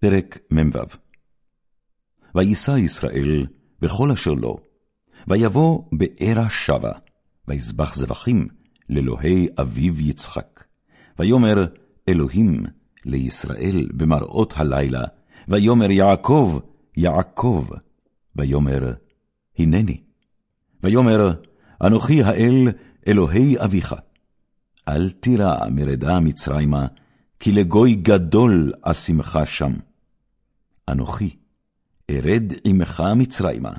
פרק מ"ו וישא ישראל בכל אשר לו, ויבוא בארה שבה, ויזבח זבחים לאלוהי אביו יצחק. ויאמר אלוהים לישראל במראות הלילה, ויאמר יעקב, יעקב, ויאמר הנני. ויאמר אנוכי האל אלוהי אביך. אל תירא מרדה מצרימה, כי לגוי גדול אשימך שם. אנוכי ארד עמך מצרימה,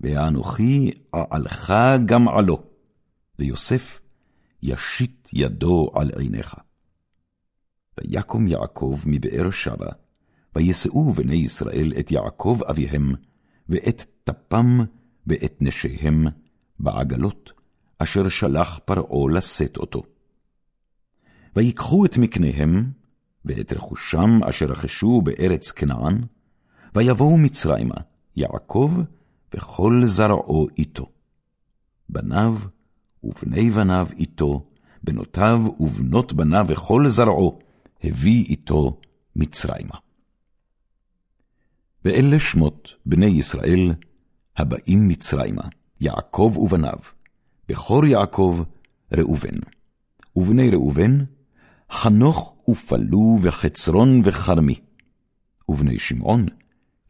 ואנוכי אעלך גם עלו, ויוסף ישית ידו על עיניך. ויקום יעקב מבאר שבע, וישאו בני ישראל את יעקב אביהם, ואת טפם ואת נשיהם בעגלות, אשר שלח פרעה לשאת אותו. ויקחו את מקניהם, ואת רכושם אשר רכשו בארץ כנען, ויבואו מצרימה, יעקב וכל זרעו איתו. בניו ובני בניו איתו, בנותיו ובנות בניו וכל זרעו, הביא איתו מצרימה. ואלה שמות בני ישראל הבאים מצרימה, יעקב ובניו, בכור יעקב ראובן. ובני ראובן, חנוך ופלו וחצרון וכרמי. ובני שמעון,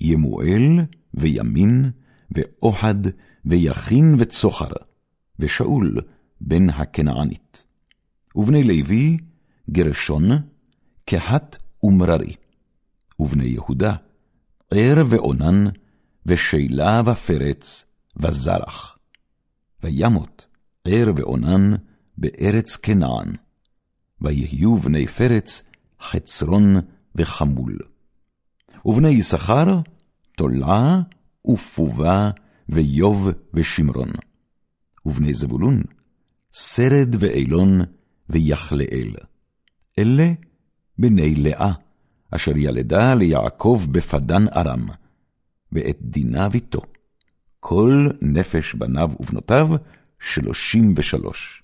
ימואל וימין, ואוחד, ויכין וצוחר, ושאול בן הכנענית. ובני לוי, גרשון, קהת ומררי. ובני יהודה, ער ואונן, ושילה ופרץ, וזרח. וימות ער ואונן בארץ כנען. ויהיו בני פרץ חצרון וחמול. ובני יששכר, תולעה ופובה ויוב ושמרון. ובני זבולון, סרד ואילון ויחלאל. אלה בני לאה, אשר ילדה ליעקב בפדן ארם, ואת דינה ביתו. כל נפש בניו ובנותיו, שלושים ושלוש.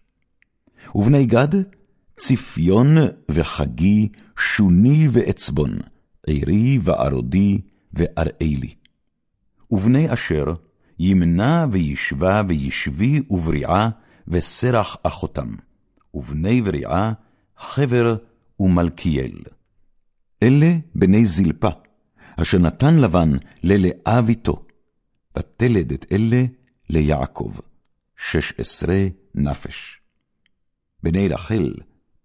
ובני גד, צפיון וחגי, שוני ועצבון, עירי וערודי ואראלי. ובני אשר, ימנע וישבה וישבי ובריעה, וסרח אחותם, ובני בריעה, חבר ומלכיאל. אלה בני זלפה, אשר נתן לבן ללאה ביתו, ותלד את אלה ליעקב, שש עשרה נפש. בני רחל,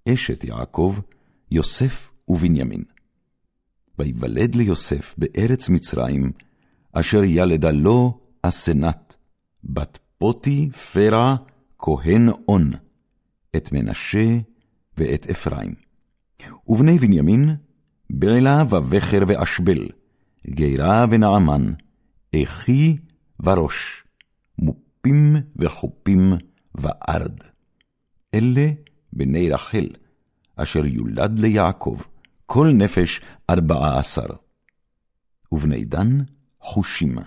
אשת יעקב, יוסף ובנימין. ויוולד ליוסף בארץ מצרים, אשר ילדה לו אסנת, בת פוטי פרע כהן און, את מנשה ואת אפרים. ובני בנימין, בעלה ובכר ואשבל, גירה ונעמן, אחי וראש, מופים וחופים וארד. אלה בני רחל, אשר יולד ליעקב, כל נפש ארבעה עשר. ובני דן, חושים.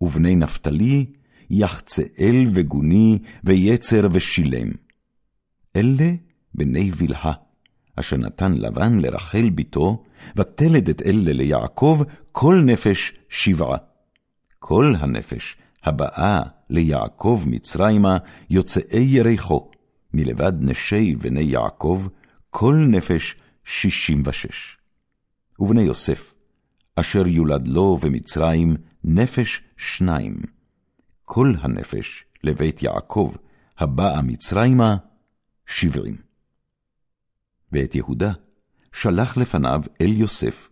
ובני נפתלי, יחצאל וגוני, ויצר ושילם. אלה בני בלהה, אשר נתן לבן לרחל בתו, ותלד את אלה ליעקב, כל נפש שבעה. כל הנפש הבאה ליעקב מצרימה, יוצאי יריחו, מלבד נשי בני יעקב, כל נפש שישים ושש. ובני יוסף, אשר יולד לו במצרים, נפש שניים. כל הנפש לבית יעקב, הבאה מצרימה, שבעים. ואת יהודה שלח לפניו אל יוסף,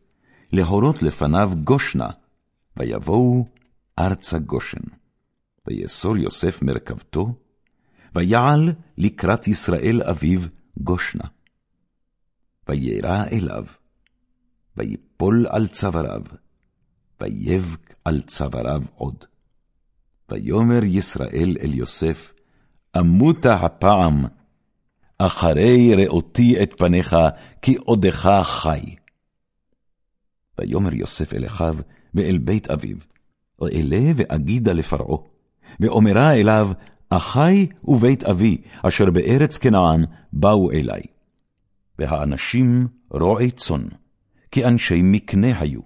להורות לפניו גושנה, ויבואו ארצה גושן. ויאסור יוסף מרכבתו, ויעל לקראת ישראל אביו גושנה. וירא אליו, ויפול על צוואריו, ויבק על צוואריו עוד. ויאמר ישראל אל יוסף, אמותה הפעם, אחרי ראותי את פניך, כי עודך חי. ויאמר יוסף אל אחיו ואל בית אביו, ואלה ואגידה לפרעה, ואומרה אליו, אחי ובית אבי, אשר בארץ כנען, באו אלי. והאנשים רועי צאן, כי אנשי מקנה היו,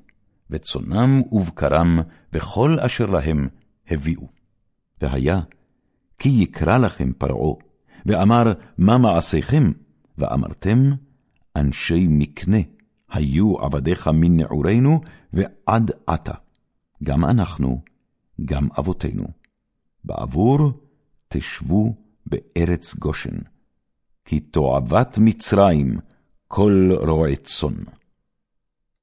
וצונם ובקרם, וכל אשר להם הביאו. והיה, כי יקרא לכם פרעה, ואמר, מה מעשיכם? ואמרתם, אנשי מקנה היו עבדיך מנעורינו ועד עתה, גם אנחנו, גם אבותינו. בעבור תשבו בארץ גושן, כי תועבת מצרים כל רועי צאן.